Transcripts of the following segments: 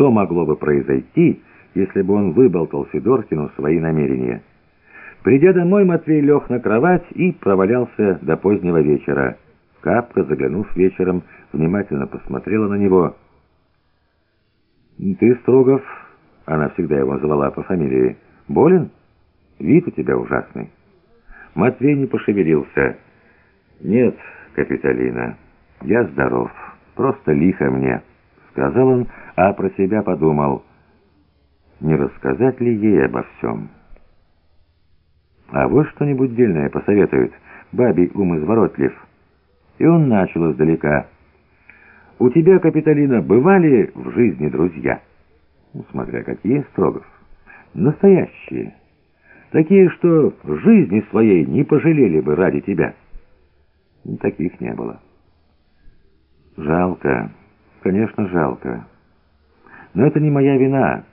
что могло бы произойти, если бы он выболтал Сидоркину свои намерения. Придя домой, Матвей лег на кровать и провалялся до позднего вечера. Капка, заглянув вечером, внимательно посмотрела на него. «Ты, Строгов...» — она всегда его звала по фамилии. «Болен? Вид у тебя ужасный». Матвей не пошевелился. «Нет, Капитолина, я здоров, просто лихо мне», — сказал он, а про себя подумал, не рассказать ли ей обо всем. А вот что-нибудь дельное посоветует, бабий ум изворотлив. И он начал издалека. «У тебя, Капитолина, бывали в жизни друзья?» ну, «Смотря какие, Строгов. Настоящие. Такие, что жизни своей не пожалели бы ради тебя». Таких не было. «Жалко. Конечно, жалко. Но это не моя вина.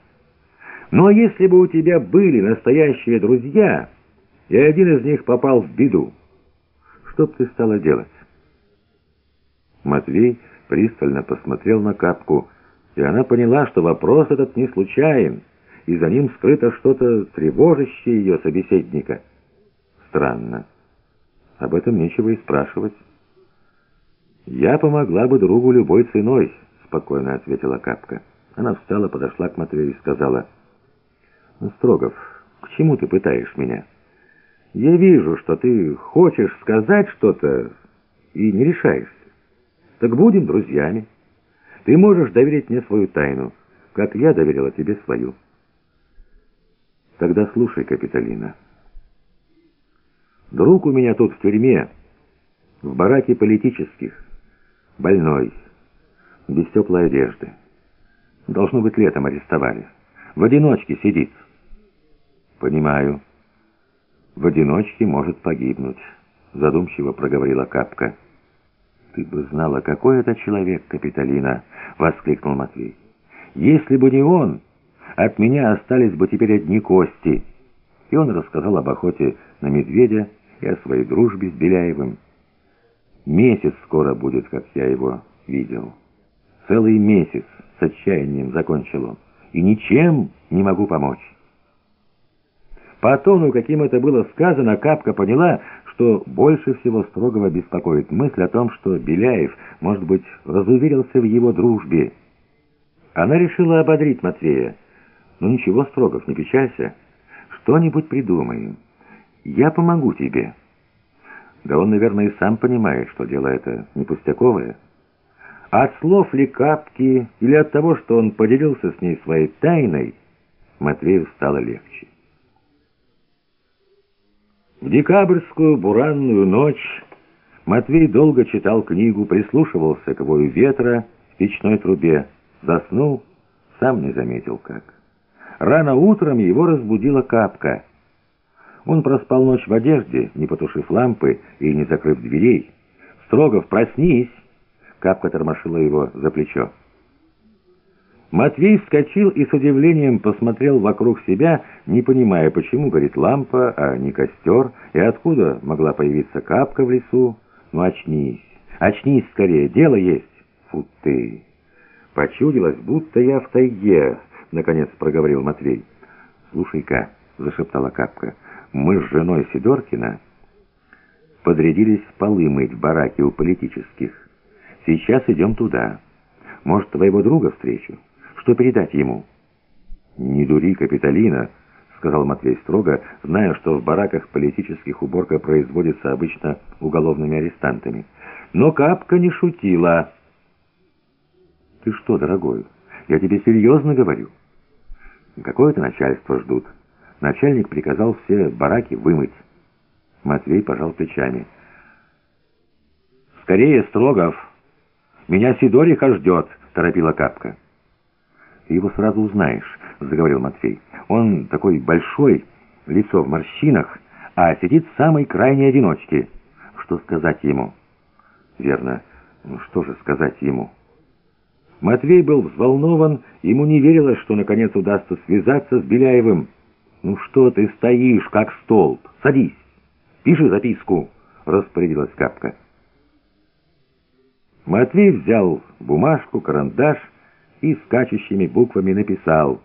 Ну а если бы у тебя были настоящие друзья, и один из них попал в беду, что бы ты стала делать?» Матвей пристально посмотрел на капку, и она поняла, что вопрос этот не случайен, и за ним скрыто что-то тревожащее ее собеседника. Странно. Об этом нечего и спрашивать. «Я помогла бы другу любой ценой», — спокойно ответила Капка. Она встала, подошла к Матвею и сказала, «Строгов, к чему ты пытаешь меня? Я вижу, что ты хочешь сказать что-то и не решаешься. Так будем друзьями. Ты можешь доверить мне свою тайну, как я доверила тебе свою». «Тогда слушай, Капитолина». Друг у меня тут в тюрьме, в бараке политических, больной, без теплой одежды. Должно быть, летом арестовали. В одиночке сидит. Понимаю. В одиночке может погибнуть, задумчиво проговорила Капка. Ты бы знала, какой это человек, Капитолина, воскликнул Матвей. Если бы не он, от меня остались бы теперь одни кости. И он рассказал об охоте на медведя, и о своей дружбе с Беляевым. Месяц скоро будет, как я его видел. Целый месяц с отчаянием закончил он. И ничем не могу помочь. По тону, каким это было сказано, Капка поняла, что больше всего строгого беспокоит мысль о том, что Беляев, может быть, разуверился в его дружбе. Она решила ободрить Матвея. «Ну ничего, Строгов, не печалься. Что-нибудь придумаем». Я помогу тебе». Да он, наверное, и сам понимает, что дело это не пустяковое. От слов ли капки или от того, что он поделился с ней своей тайной, Матвею стало легче. В декабрьскую буранную ночь Матвей долго читал книгу, прислушивался к вою ветра в печной трубе, заснул, сам не заметил как. Рано утром его разбудила капка — он проспал ночь в одежде, не потушив лампы и не закрыв дверей. «Строгов, проснись!» Капка тормошила его за плечо. Матвей вскочил и с удивлением посмотрел вокруг себя, не понимая, почему горит лампа, а не костер, и откуда могла появиться капка в лесу. «Ну, очнись! Очнись скорее! Дело есть!» «Фу ты!» «Почудилось, будто я в тайге!» — наконец проговорил Матвей. «Слушай-ка!» — зашептала капка — мы с женой Сидоркина подрядились полы мыть в бараке у политических. Сейчас идем туда. Может, твоего друга встречу? Что передать ему?» «Не дури, Капитолина», — сказал Матвей строго, зная, что в бараках политических уборка производится обычно уголовными арестантами. Но Капка не шутила. «Ты что, дорогой, я тебе серьезно говорю. Какое-то начальство ждут». Начальник приказал все бараки вымыть. Матвей пожал плечами. «Скорее, Строгов! Меня Сидориха ждет!» — торопила Капка. «Ты его сразу узнаешь», — заговорил Матвей. «Он такой большой, лицо в морщинах, а сидит в самой крайней одиночке. Что сказать ему?» «Верно. Ну, что же сказать ему?» Матвей был взволнован, ему не верилось, что наконец удастся связаться с Беляевым. «Ну что ты стоишь, как столб? Садись! Пиши записку!» — распорядилась Капка. Матвей взял бумажку, карандаш и скачущими буквами написал